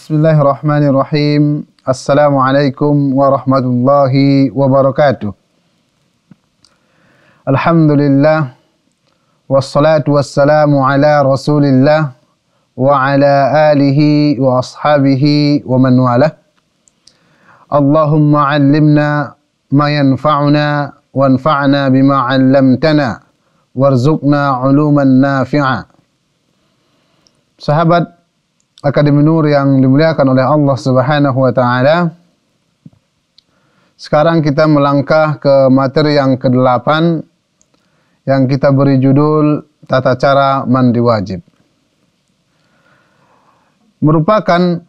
بسم الله الرحمن الرحيم السلام عليكم ورحمة الله وبركاته الحمد لله والصلاة والسلام على رسول الله وعلى آله وأصحابه ومن والاه اللهم علمنا ما ينفعنا وانفعنا بما علمتنا وارزقنا علوما نافعا صحابة Akademi Nur yang dimuliakan oleh Allah Subhanahu wa taala. Sekarang kita melangkah ke materi yang ke-8 yang kita beri judul tata cara mandi wajib. Merupakan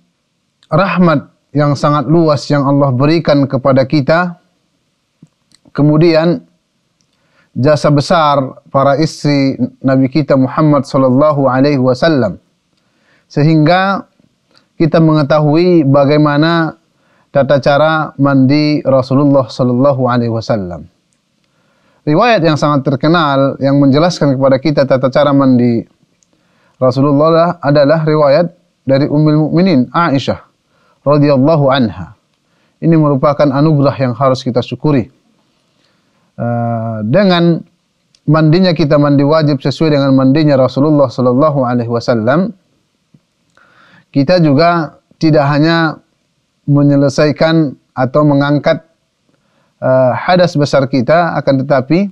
rahmat yang sangat luas yang Allah berikan kepada kita. Kemudian jasa besar para istri Nabi kita Muhammad sallallahu alaihi wasallam sehingga kita mengetahui bagaimana tata cara mandi Rasulullah sallallahu alaihi wasallam. Riwayat yang sangat terkenal yang menjelaskan kepada kita tata cara mandi Rasulullah adalah riwayat dari Ummul Mukminin Aisyah radhiyallahu anha. Ini merupakan anugerah yang harus kita syukuri. Uh, dengan mandinya kita mandi wajib sesuai dengan mandinya Rasulullah sallallahu alaihi wasallam kita juga tidak hanya menyelesaikan atau mengangkat uh, hadas besar kita akan tetapi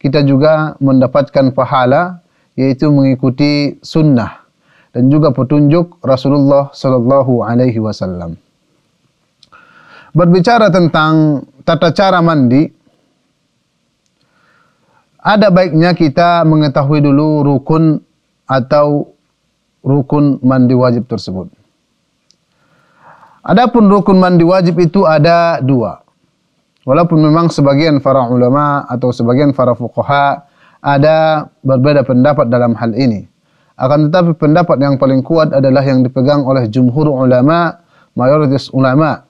kita juga mendapatkan pahala yaitu mengikuti sunnah dan juga petunjuk Rasulullah sallallahu alaihi wasallam. Berbicara tentang tata cara mandi, ada baiknya kita mengetahui dulu rukun atau rukun mandi wajib tersebut. Adapun rukun mandi wajib itu ada dua. Walaupun memang sebagian para ulama atau sebagian para fuqaha ada berbeda pendapat dalam hal ini. Akan tetapi pendapat yang paling kuat adalah yang dipegang oleh jumhur ulama, mayoritas ulama,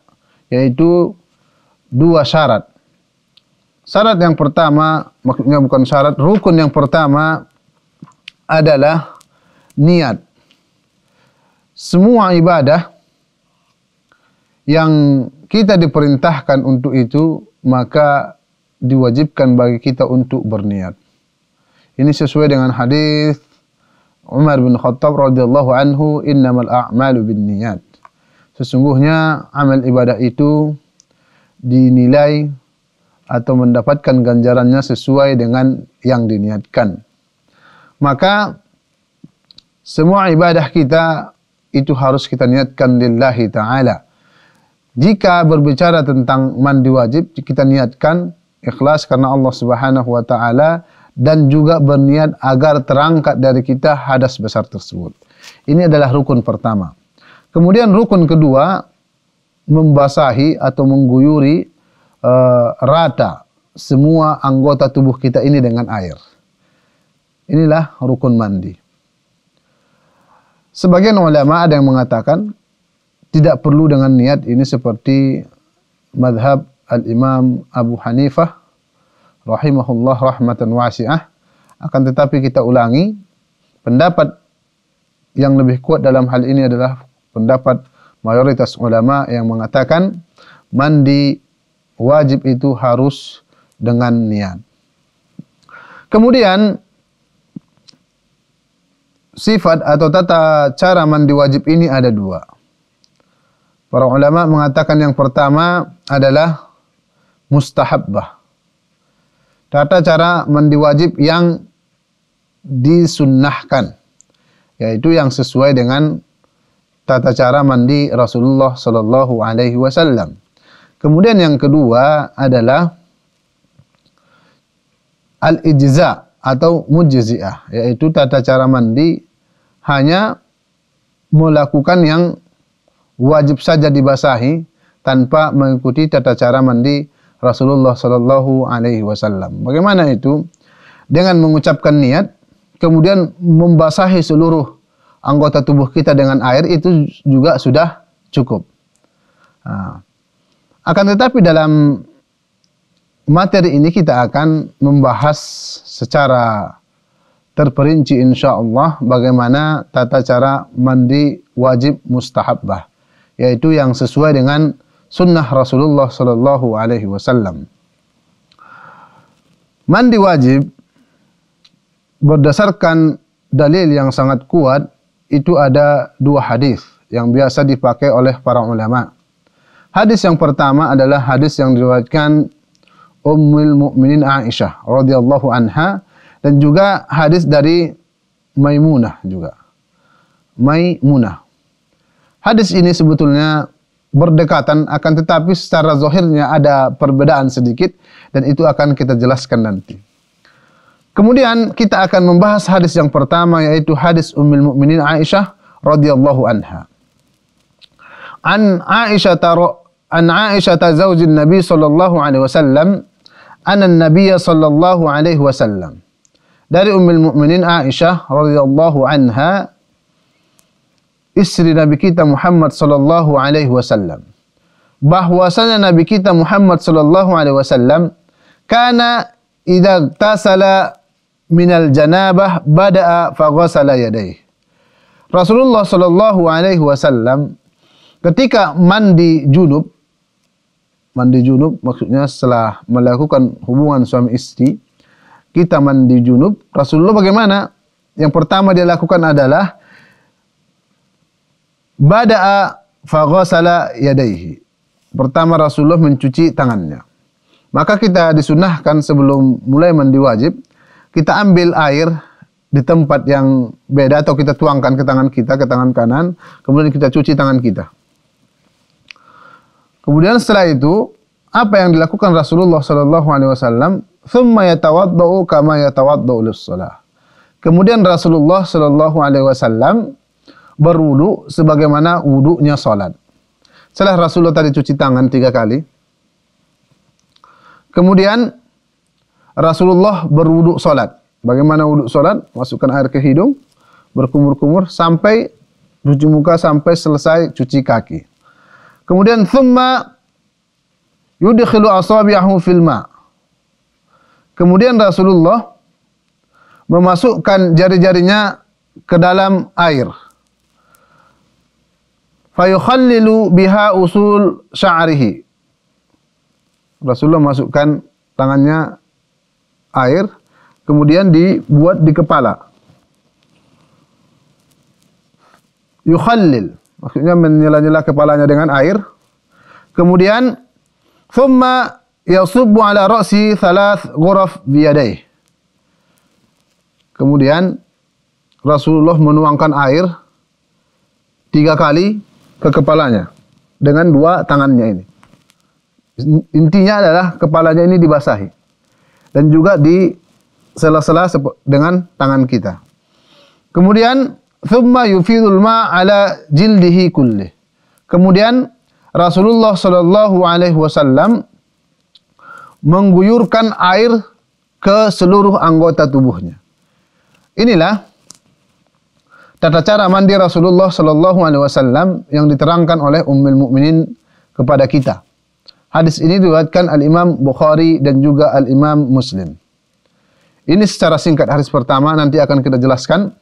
yaitu dua syarat. Syarat yang pertama, maksudnya bukan syarat, rukun yang pertama adalah niat semua ibadah yang kita diperintahkan untuk itu maka diwajibkan bagi kita untuk berniat. Ini sesuai dengan hadis Umar bin Khattab radhiyallahu anhu, "Innamal a'malu binniyat." Sesungguhnya amal ibadah itu dinilai atau mendapatkan ganjarannya sesuai dengan yang diniatkan. Maka semua ibadah kita itu harus kita niatkan lillahi ta'ala. Jika berbicara tentang mandi wajib, kita niatkan ikhlas karena Allah Subhanahu wa taala dan juga berniat agar terangkat dari kita hadas besar tersebut. Ini adalah rukun pertama. Kemudian rukun kedua membasahi atau mengguyuri uh, rata semua anggota tubuh kita ini dengan air. Inilah rukun mandi. Sebagian ulama ada yang mengatakan tidak perlu dengan niat ini seperti madhab al-imam Abu Hanifah rahimahullah rahmatan wasi'ah akan tetapi kita ulangi pendapat yang lebih kuat dalam hal ini adalah pendapat mayoritas ulama yang mengatakan mandi wajib itu harus dengan niat. Kemudian sifat atau tata cara mandi wajib ini ada dua. Para ulama mengatakan yang pertama adalah mustahabbah. Tata cara mandi wajib yang disunnahkan. Yaitu yang sesuai dengan tata cara mandi Rasulullah sallallahu alaihi wasallam. Kemudian yang kedua adalah al-ijza atau mujziah, yaitu tata cara mandi hanya melakukan yang wajib saja dibasahi tanpa mengikuti tata cara mandi Rasulullah Sallallahu Alaihi Wasallam. Bagaimana itu? Dengan mengucapkan niat, kemudian membasahi seluruh anggota tubuh kita dengan air itu juga sudah cukup. Akan tetapi dalam materi ini kita akan membahas secara terperinci insyaallah bagaimana tata cara mandi wajib mustahabbah yaitu yang sesuai dengan sunnah Rasulullah sallallahu alaihi wasallam. Mandi wajib berdasarkan dalil yang sangat kuat itu ada dua hadis yang biasa dipakai oleh para ulama. Hadis yang pertama adalah hadis yang diriwayatkan Ummul Mukminin Aisyah radhiyallahu anha dan juga hadis dari Maimunah juga. Maimunah. Hadis ini sebetulnya berdekatan akan tetapi secara zahirnya ada perbedaan sedikit dan itu akan kita jelaskan nanti. Kemudian kita akan membahas hadis yang pertama yaitu hadis Ummul Mukminin Aisyah radhiyallahu anha. An Aisyah an Aisyah zaujin Nabi sallallahu alaihi wasallam anna Nabi sallallahu alaihi wasallam dari Ummul Mukminin Aisyah radhiyallahu anha istri Nabi kita Muhammad sallallahu alaihi wasallam. Bahwasanya Nabi kita Muhammad sallallahu alaihi wasallam kana idza tasala minal janabah bada'a faghasala yadayhi Rasulullah sallallahu alaihi wasallam Ketika mandi junub, mandi junub maksudnya setelah melakukan hubungan suami istri, kita mandi junub, Rasulullah bagaimana? Yang pertama dia lakukan adalah bada'a faghasala yadaihi. Pertama Rasulullah mencuci tangannya. Maka kita disunahkan sebelum mulai mandi wajib, kita ambil air di tempat yang beda atau kita tuangkan ke tangan kita, ke tangan kanan, kemudian kita cuci tangan kita. Kemudian setelah itu apa yang dilakukan Rasulullah sallallahu alaihi wasallam, "Tsumma yatawaddau kama yatawaddau lis-shalah." Kemudian Rasulullah sallallahu alaihi wasallam berwudu sebagaimana wudunya salat. Setelah Rasulullah tadi cuci tangan tiga kali, kemudian Rasulullah berwudu salat. Bagaimana wudu salat? Masukkan air ke hidung, berkumur-kumur sampai cuci muka sampai selesai cuci kaki. Kemudian thumma yudkhilu asabi'ahu fil ma. Kemudian Rasulullah memasukkan jari-jarinya ke dalam air. Fayukhallilu biha usul sya'rihi. Rasulullah masukkan tangannya air, kemudian dibuat di kepala. Yukhallil. Maksudnya menyela-nyela kepalanya dengan air. Kemudian thumma yasubbu ala ra'si thalath ghuraf biyadayh. Kemudian Rasulullah menuangkan air tiga kali ke kepalanya dengan dua tangannya ini. Intinya adalah kepalanya ini dibasahi dan juga di sela-sela dengan tangan kita. Kemudian thumma yufidul ma ala jildihi kulli. Kemudian Rasulullah sallallahu alaihi wasallam mengguyurkan air ke seluruh anggota tubuhnya. Inilah tata cara mandi Rasulullah sallallahu alaihi wasallam yang diterangkan oleh Ummul Mukminin kepada kita. Hadis ini diriwayatkan Al-Imam Bukhari dan juga Al-Imam Muslim. Ini secara singkat hadis pertama nanti akan kita jelaskan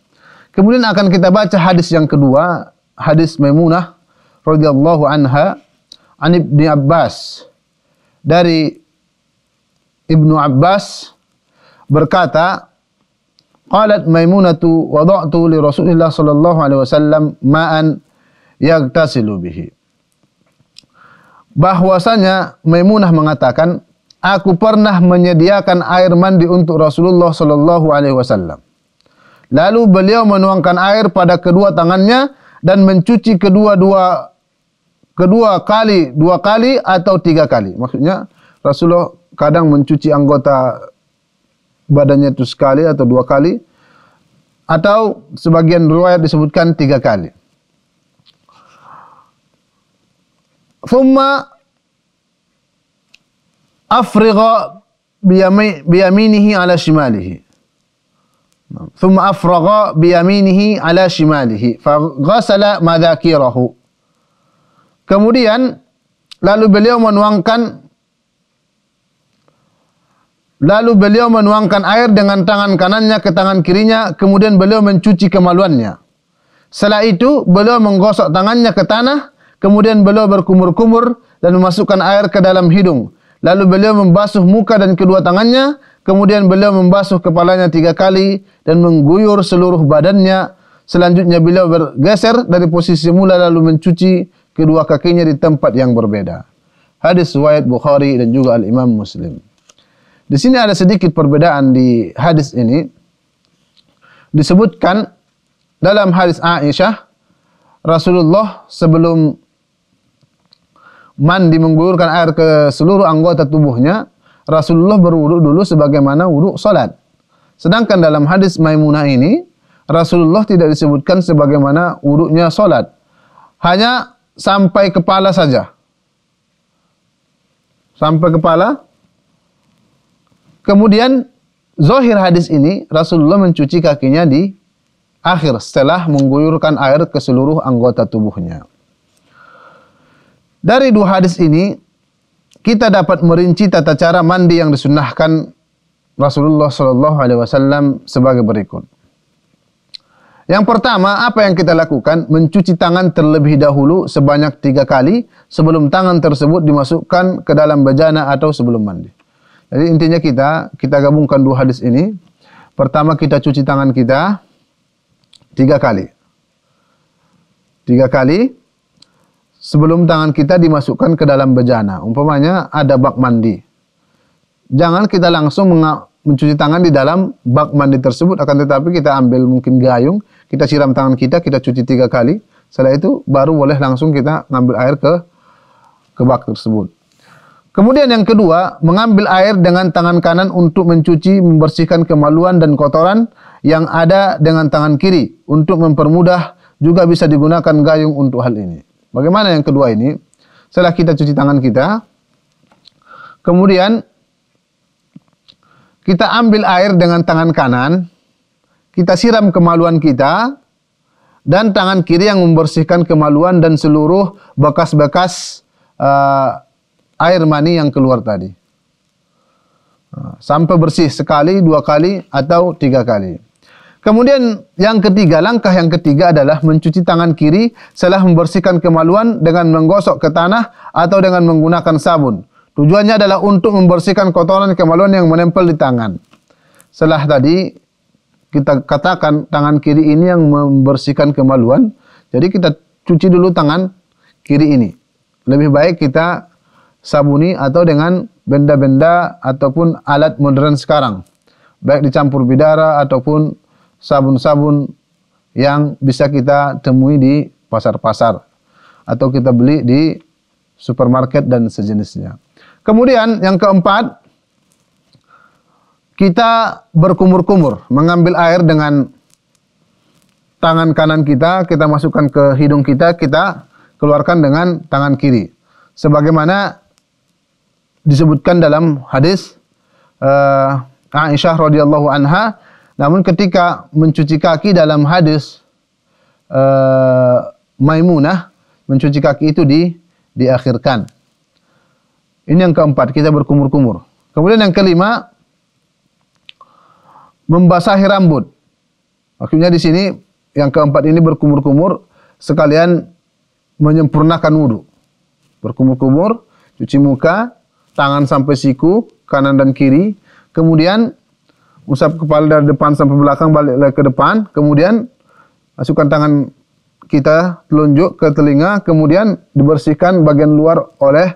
Kemudian akan kita baca hadis yang kedua, hadis Maimunah radhiyallahu anha an Ibnu Abbas dari Ibnu Abbas berkata qalat Maimunatu wada'tu li Rasulillah sallallahu alaihi wasallam ma'an yagtasilu bihi bahwasanya Maimunah mengatakan aku pernah menyediakan air mandi untuk Rasulullah sallallahu alaihi wasallam Lalu beliau menuangkan air pada kedua tangannya dan mencuci kedua-dua kedua kali, dua kali atau tiga kali. Maksudnya Rasulullah kadang mencuci anggota badannya itu sekali atau dua kali atau sebagian riwayat disebutkan tiga kali. Thumma afrigha biyaminihi ala shimalihi. Thumma afrigha biyaminihi ala shimalihi. Faghasala madhakirahu. Kemudian lalu beliau menuangkan Lalu beliau menuangkan air dengan tangan kanannya ke tangan kirinya, kemudian beliau mencuci kemaluannya. Setelah itu, beliau menggosok tangannya ke tanah, kemudian beliau berkumur-kumur dan memasukkan air ke dalam hidung. Lalu beliau membasuh muka dan kedua tangannya, kemudian beliau membasuh kepalanya tiga kali dan mengguyur seluruh badannya. Selanjutnya beliau bergeser dari posisi semula lalu mencuci kedua kakinya di tempat yang berbeda. Hadis riwayat Bukhari dan juga Al-Imam Muslim. Di sini ada sedikit perbedaan di hadis ini. Disebutkan dalam hadis Aisyah, Rasulullah sebelum mandi mengguyurkan air ke seluruh anggota tubuhnya, Rasulullah berwudu dulu sebagaimana wudu salat. Sedangkan dalam hadis Maimunah ini, Rasulullah tidak disebutkan sebagaimana wudunya salat. Hanya sampai kepala saja. Sampai kepala Kemudian zohir hadis ini Rasulullah mencuci kakinya di akhir setelah mengguyurkan air ke seluruh anggota tubuhnya. Dari dua hadis ini kita dapat merinci tata cara mandi yang disunnahkan Rasulullah Shallallahu Alaihi Wasallam sebagai berikut. Yang pertama, apa yang kita lakukan? Mencuci tangan terlebih dahulu sebanyak tiga kali sebelum tangan tersebut dimasukkan ke dalam bejana atau sebelum mandi. Jadi intinya kita kita gabungkan dua hadis ini. Pertama kita cuci tangan kita tiga kali. Tiga kali sebelum tangan kita dimasukkan ke dalam bejana. Umpamanya ada bak mandi. Jangan kita langsung mencuci tangan di dalam bak mandi tersebut, akan tetapi kita ambil mungkin gayung, kita siram tangan kita, kita cuci tiga kali. Setelah itu baru boleh langsung kita ngambil air ke ke bak tersebut. Kemudian yang kedua, mengambil air dengan tangan kanan untuk mencuci, membersihkan kemaluan dan kotoran yang ada dengan tangan kiri. Untuk mempermudah juga bisa digunakan gayung untuk hal ini. Bagaimana yang kedua ini? Setelah kita cuci tangan kita, kemudian kita ambil air dengan tangan kanan, kita siram kemaluan kita, dan tangan kiri yang membersihkan kemaluan dan seluruh bekas-bekas uh, air mani yang keluar tadi. Sampai bersih sekali, dua kali, atau tiga kali. Kemudian yang ketiga, langkah yang ketiga adalah mencuci tangan kiri setelah membersihkan kemaluan dengan menggosok ke tanah atau dengan menggunakan sabun. Tujuannya adalah untuk membersihkan kotoran kemaluan yang menempel di tangan. Setelah tadi kita katakan tangan kiri ini yang membersihkan kemaluan, jadi kita cuci dulu tangan kiri ini. Lebih baik kita sabuni atau dengan benda-benda ataupun alat modern sekarang. Baik dicampur bidara ataupun sabun-sabun yang bisa kita temui di pasar-pasar atau kita beli di supermarket dan sejenisnya. Kemudian yang keempat, kita berkumur-kumur, mengambil air dengan tangan kanan kita, kita masukkan ke hidung kita, kita keluarkan dengan tangan kiri. Sebagaimana disebutkan dalam hadis uh, Aisyah radhiyallahu anha. Namun ketika mencuci kaki dalam hadis uh, Maimunah mencuci kaki itu di diakhirkan. Ini yang keempat kita berkumur-kumur. Kemudian yang kelima membasahi rambut. Maksudnya di sini yang keempat ini berkumur-kumur sekalian menyempurnakan wudhu. Berkumur-kumur cuci muka tangan sampai siku, kanan dan kiri. Kemudian usap kepala dari depan sampai belakang, balik lagi ke depan. Kemudian masukkan tangan kita telunjuk ke telinga, kemudian dibersihkan bagian luar oleh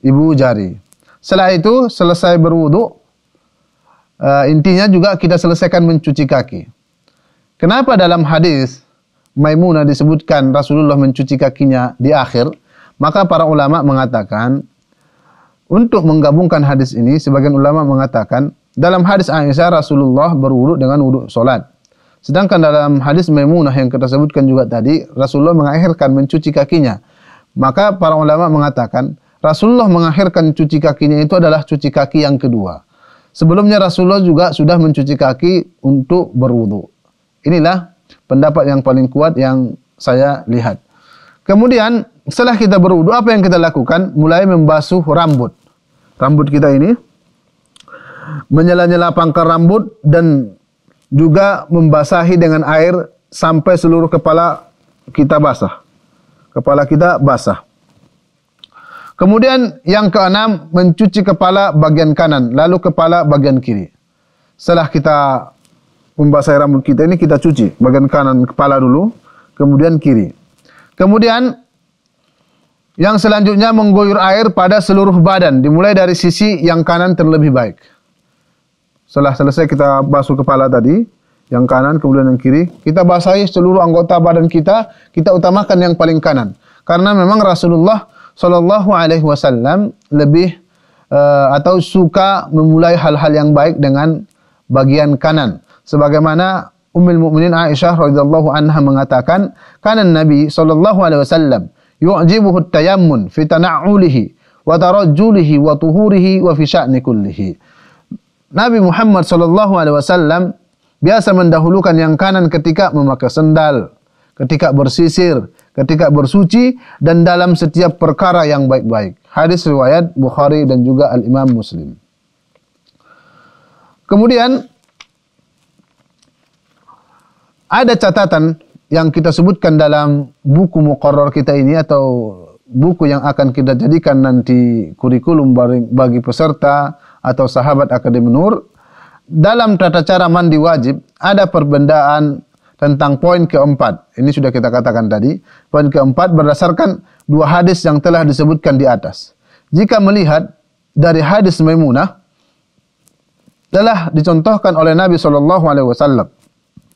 ibu jari. Setelah itu selesai berwudu, uh, intinya juga kita selesaikan mencuci kaki. Kenapa dalam hadis Maimunah disebutkan Rasulullah mencuci kakinya di akhir? Maka para ulama mengatakan untuk menggabungkan hadis ini, sebagian ulama mengatakan dalam hadis Aisyah Rasulullah berwudu dengan wudu solat. Sedangkan dalam hadis Maimunah yang kita sebutkan juga tadi, Rasulullah mengakhirkan mencuci kakinya. Maka para ulama mengatakan Rasulullah mengakhirkan cuci kakinya itu adalah cuci kaki yang kedua. Sebelumnya Rasulullah juga sudah mencuci kaki untuk berwudu. Inilah pendapat yang paling kuat yang saya lihat. Kemudian setelah kita berwudu apa yang kita lakukan? Mulai membasuh rambut. Rambut kita ini menyela-nyela pangkal rambut dan juga membasahi dengan air sampai seluruh kepala kita basah. Kepala kita basah. Kemudian yang keenam mencuci kepala bagian kanan lalu kepala bagian kiri. Setelah kita membasahi rambut kita ini kita cuci bagian kanan kepala dulu, kemudian kiri. Kemudian yang selanjutnya mengguyur air pada seluruh badan dimulai dari sisi yang kanan terlebih baik. Setelah selesai kita basuh kepala tadi, yang kanan kemudian yang kiri, kita basahi seluruh anggota badan kita, kita utamakan yang paling kanan. Karena memang Rasulullah Shallallahu Alaihi Wasallam lebih uh, atau suka memulai hal-hal yang baik dengan bagian kanan. Sebagaimana Ummul Mukminin Aisyah radhiyallahu anha mengatakan, "Kana Nabi sallallahu alaihi wasallam yu'jibuhu at-tayammun fi tana'ulihi wa tarajjulihi wa tuhurihi wa fi sya'ni kullihi." Nabi Muhammad sallallahu alaihi wasallam biasa mendahulukan yang kanan ketika memakai sendal, ketika bersisir, ketika bersuci dan dalam setiap perkara yang baik-baik. Hadis riwayat Bukhari dan juga Al-Imam Muslim. Kemudian ada catatan yang kita sebutkan dalam buku muqarrar kita ini atau buku yang akan kita jadikan nanti kurikulum bagi peserta atau sahabat Akademi Nur dalam tata cara mandi wajib ada perbedaan tentang poin keempat. Ini sudah kita katakan tadi. Poin keempat berdasarkan dua hadis yang telah disebutkan di atas. Jika melihat dari hadis Maimunah telah dicontohkan oleh Nabi Shallallahu Alaihi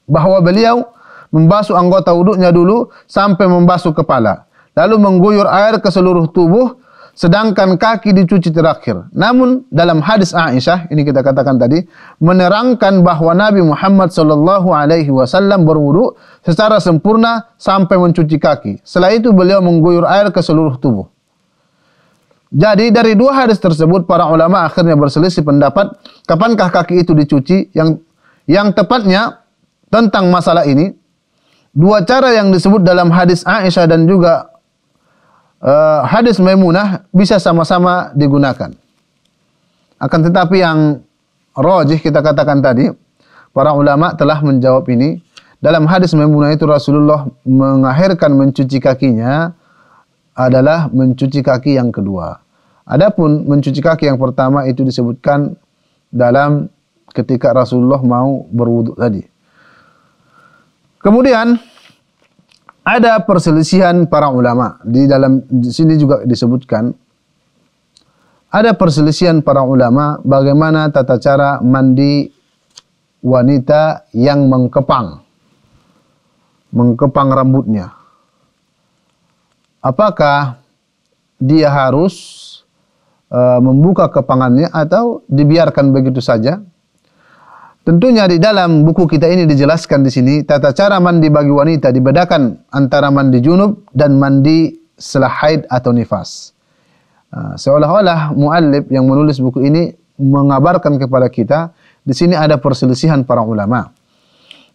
bahwa beliau membasuh anggota wuduknya dulu sampai membasuh kepala, lalu mengguyur air ke seluruh tubuh sedangkan kaki dicuci terakhir. Namun dalam hadis Aisyah ini kita katakan tadi menerangkan bahwa Nabi Muhammad sallallahu alaihi wasallam berwudu secara sempurna sampai mencuci kaki. Setelah itu beliau mengguyur air ke seluruh tubuh. Jadi dari dua hadis tersebut para ulama akhirnya berselisih pendapat kapankah kaki itu dicuci yang yang tepatnya tentang masalah ini dua cara yang disebut dalam hadis Aisyah dan juga uh, hadis Maimunah bisa sama-sama digunakan. Akan tetapi yang rojih kita katakan tadi, para ulama telah menjawab ini. Dalam hadis Maimunah itu Rasulullah mengakhirkan mencuci kakinya adalah mencuci kaki yang kedua. Adapun mencuci kaki yang pertama itu disebutkan dalam ketika Rasulullah mau berwuduk tadi. Kemudian ada perselisihan para ulama. Di dalam di sini juga disebutkan ada perselisihan para ulama bagaimana tata cara mandi wanita yang mengkepang. Mengkepang rambutnya. Apakah dia harus uh, membuka kepangannya atau dibiarkan begitu saja Tentunya di dalam buku kita ini dijelaskan di sini tata cara mandi bagi wanita dibedakan antara mandi junub dan mandi setelah haid atau nifas. Uh, seolah-olah muallif yang menulis buku ini mengabarkan kepada kita di sini ada perselisihan para ulama.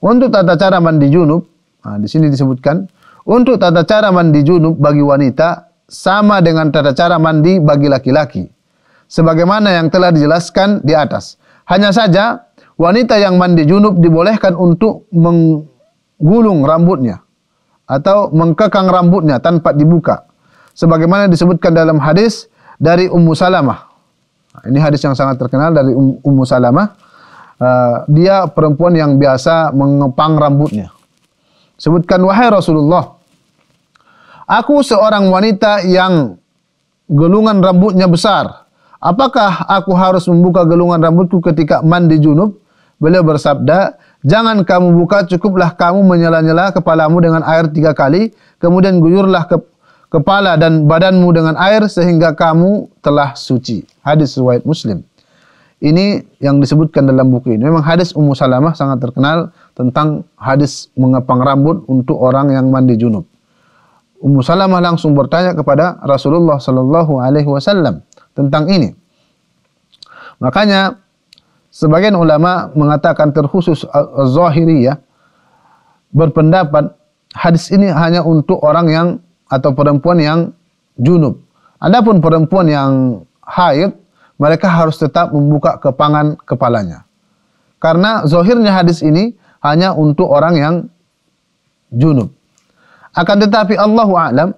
Untuk tata cara mandi junub, uh, di sini disebutkan untuk tata cara mandi junub bagi wanita sama dengan tata cara mandi bagi laki-laki. Sebagaimana yang telah dijelaskan di atas. Hanya saja wanita yang mandi junub dibolehkan untuk menggulung rambutnya atau mengkekang rambutnya tanpa dibuka. Sebagaimana disebutkan dalam hadis dari Ummu Salamah. Ini hadis yang sangat terkenal dari um, Ummu Salamah. Uh, dia perempuan yang biasa mengepang rambutnya. Sebutkan wahai Rasulullah, aku seorang wanita yang gelungan rambutnya besar. Apakah aku harus membuka gelungan rambutku ketika mandi junub? Beliau bersabda, jangan kamu buka, cukuplah kamu menyela-nyela kepalamu dengan air tiga kali, kemudian guyurlah ke kepala dan badanmu dengan air sehingga kamu telah suci. Hadis riwayat Muslim. Ini yang disebutkan dalam buku ini. Memang hadis Ummu Salamah sangat terkenal tentang hadis mengepang rambut untuk orang yang mandi junub. Ummu Salamah langsung bertanya kepada Rasulullah sallallahu alaihi wasallam tentang ini. Makanya Sebagian ulama mengatakan terkhusus Zahiriyah berpendapat hadis ini hanya untuk orang yang atau perempuan yang junub. Adapun perempuan yang haid mereka harus tetap membuka kepangan kepalanya. Karena zohirnya hadis ini hanya untuk orang yang junub. Akan tetapi Allah alam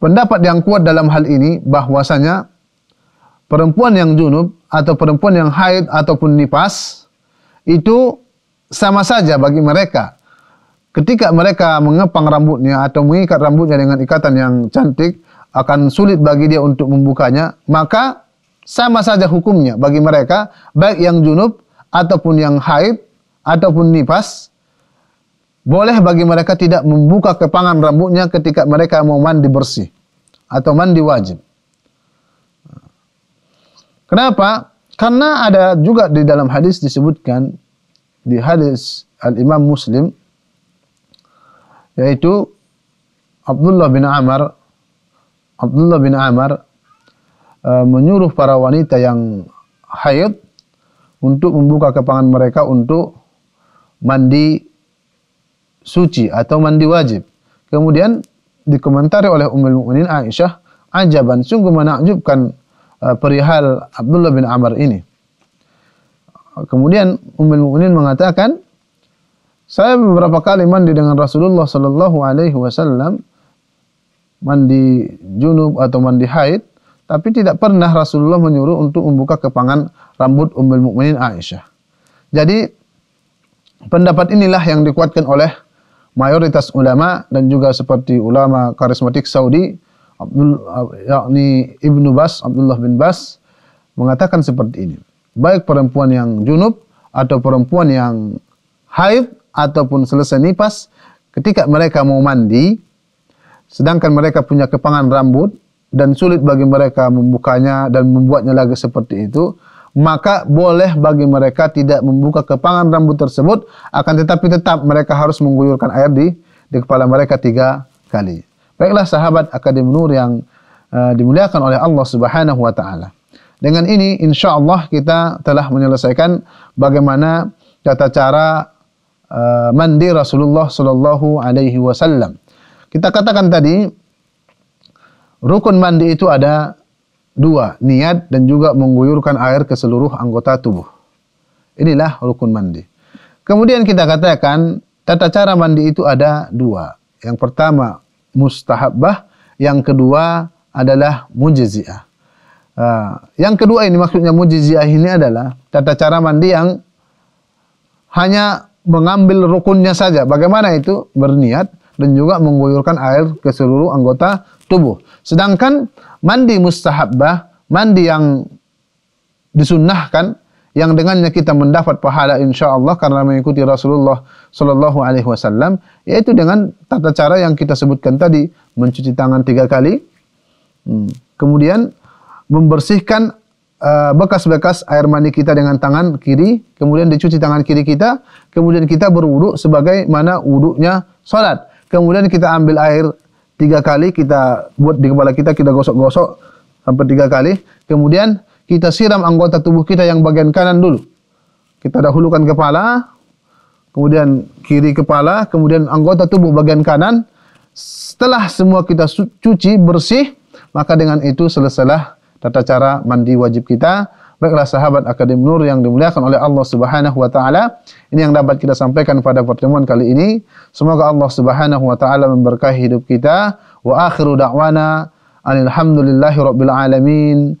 pendapat yang kuat dalam hal ini bahwasanya perempuan yang junub atau perempuan yang haid ataupun nifas itu sama saja bagi mereka. Ketika mereka mengepang rambutnya atau mengikat rambutnya dengan ikatan yang cantik, akan sulit bagi dia untuk membukanya, maka sama saja hukumnya bagi mereka baik yang junub ataupun yang haid ataupun nifas boleh bagi mereka tidak membuka kepangan rambutnya ketika mereka mau mandi bersih atau mandi wajib. Kenapa? Karena ada juga di dalam hadis disebutkan di hadis Al Imam Muslim yaitu Abdullah bin Amr Abdullah bin Amr uh, menyuruh para wanita yang haid untuk membuka kepangan mereka untuk mandi suci atau mandi wajib. Kemudian dikomentari oleh Ummul Mukminin Aisyah, ajaban sungguh menakjubkan perihal Abdullah bin Amr ini. Kemudian Ummul Mukminin mengatakan, saya beberapa kali mandi dengan Rasulullah sallallahu alaihi wasallam mandi junub atau mandi haid tapi tidak pernah Rasulullah menyuruh untuk membuka kepangan rambut Ummul Mukminin Aisyah. Jadi pendapat inilah yang dikuatkan oleh mayoritas ulama dan juga seperti ulama karismatik Saudi Abdul yakni Ibnu Bas Abdullah bin Bas mengatakan seperti ini. Baik perempuan yang junub atau perempuan yang haid ataupun selesai nifas ketika mereka mau mandi sedangkan mereka punya kepangan rambut dan sulit bagi mereka membukanya dan membuatnya lagi seperti itu, maka boleh bagi mereka tidak membuka kepangan rambut tersebut, akan tetapi tetap mereka harus mengguyurkan air di di kepala mereka tiga kali. Baiklah sahabat Akademi Nur yang uh, dimuliakan oleh Allah Subhanahu wa taala. Dengan ini insya Allah kita telah menyelesaikan bagaimana tata cara uh, mandi Rasulullah sallallahu alaihi wasallam. Kita katakan tadi Rukun mandi itu ada dua, niat dan juga mengguyurkan air ke seluruh anggota tubuh. Inilah rukun mandi. Kemudian kita katakan tata cara mandi itu ada dua. Yang pertama mustahabbah, yang kedua adalah mujiziyah. Uh, yang kedua ini maksudnya mujiziyah ini adalah tata cara mandi yang hanya mengambil rukunnya saja. Bagaimana itu? Berniat dan juga mengguyurkan air ke seluruh anggota tubuh. Sedangkan mandi mustahabbah, mandi yang disunnahkan yang dengannya kita mendapat pahala insya Allah karena mengikuti Rasulullah Sallallahu Alaihi Wasallam yaitu dengan tata cara yang kita sebutkan tadi mencuci tangan tiga kali hmm. kemudian membersihkan uh, bekas-bekas air mandi kita dengan tangan kiri kemudian dicuci tangan kiri kita kemudian kita berwuduk sebagaimana wuduknya salat kemudian kita ambil air tiga kali kita buat di kepala kita kita gosok-gosok sampai tiga kali kemudian kita siram anggota tubuh kita yang bagian kanan dulu kita dahulukan kepala kemudian kiri kepala kemudian anggota tubuh bagian kanan setelah semua kita cuci bersih maka dengan itu selesailah tata cara mandi wajib kita Baiklah sahabat Akademi Nur yang dimuliakan oleh Allah Subhanahu wa taala, ini yang dapat kita sampaikan pada pertemuan kali ini. Semoga Allah Subhanahu wa taala memberkahi hidup kita. Wa akhiru da'wana alhamdulillahi rabbil alamin.